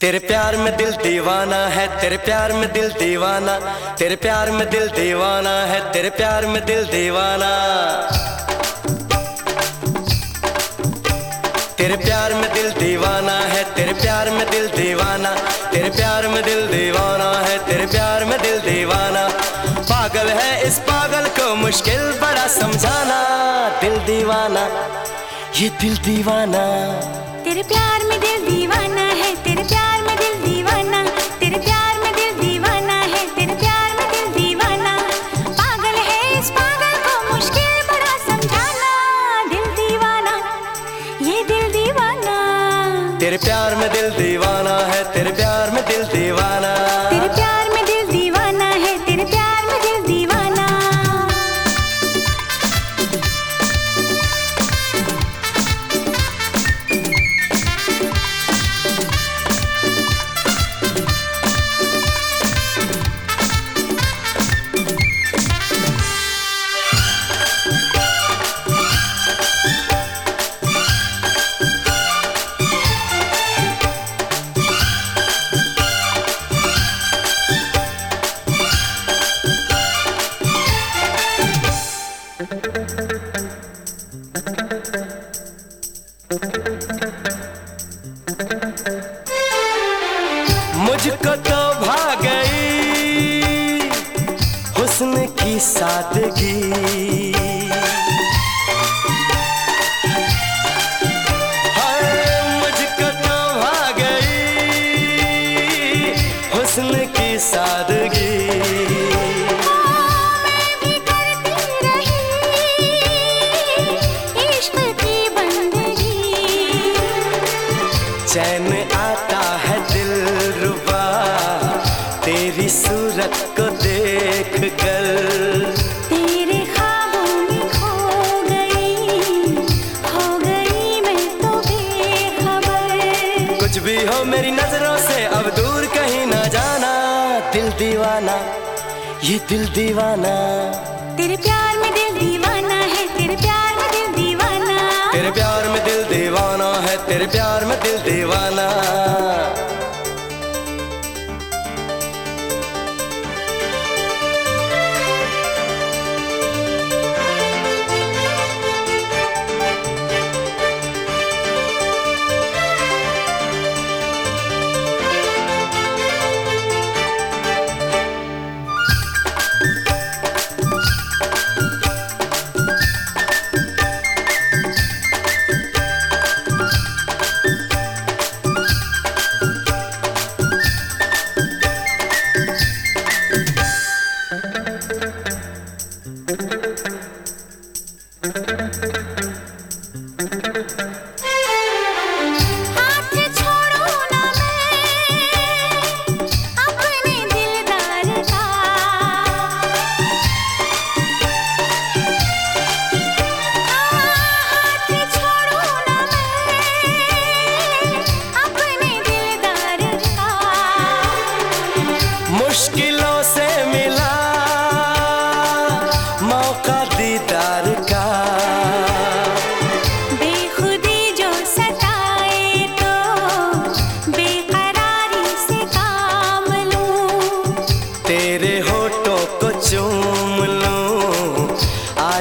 तेरे प्यार में दिल दीवाना है, तेरे प्यार में दिल दीवाना, तेरे प्यार में दिल दीवाना है, तेरे प्यार में दिल दीवाना। तेरे प्यार में दिल दीवाना है, तेरे प्यार में दिल दीवाना, तेरे प्यार में दिल दीवाना है, तेरे प्यार में दिल दीवाना। पागल है इस पागल को मुश्किल बड़ा समझाना। दिल दीवाना ये दिल दीवाना। तेरे प्यार में दिल दीवाना है तेरे प्यार में दिल दीवाना तेरे प्यार में दिल दीवाना है तेरे प्यार में दिल दीवाना। पागल है इस पागल को मुश्किल बड़ा समझाना दिल दीवाना ये दिल दीवाना। तेरे प्यार में दिल दीवाना है तेरे प्यार में दिल दीवाना। मुझको तो भा गई। हुस्न की सादगी। तो हुस्न की सादगी। चैन कर तेरे ख्वाबों में खो गई हो गई मैं तो बेखबर। कुछ भी हो मेरी नज़रों से अब दूर कहीं ना जाना। दिल दीवाना ये दिल दीवाना। तेरे प्यार में दिल दीवाना है तेरे प्यार में दिल दीवाना। तेरे प्यार में दिल दीवाना है तेरे प्यार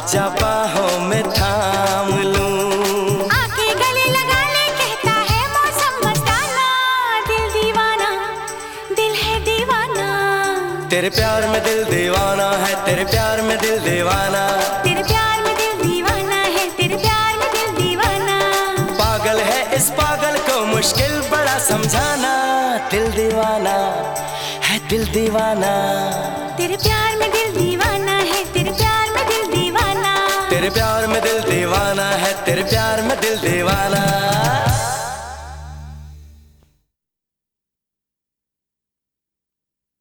आजा बाहों में थाम लूँ। आके गले लगा ले कहता है मौसम मस्ताना दिल दीवाना दिल है दीवाना। तेरे प्यार में दिल दीवाना है तेरे प्यार में दिल दीवाना। तेरे प्यार में दिल दीवाना है तेरे प्यार में दिल दीवाना। पागल है इस पागल को मुश्किल बड़ा समझाना। दिल दीवाना है दिल दीवाना। तेरे प्यार में दिल दीवाना है तेरे प्यार तेरे प्यार में दिल दीवाना है तेरे प्यार में दिल दीवाना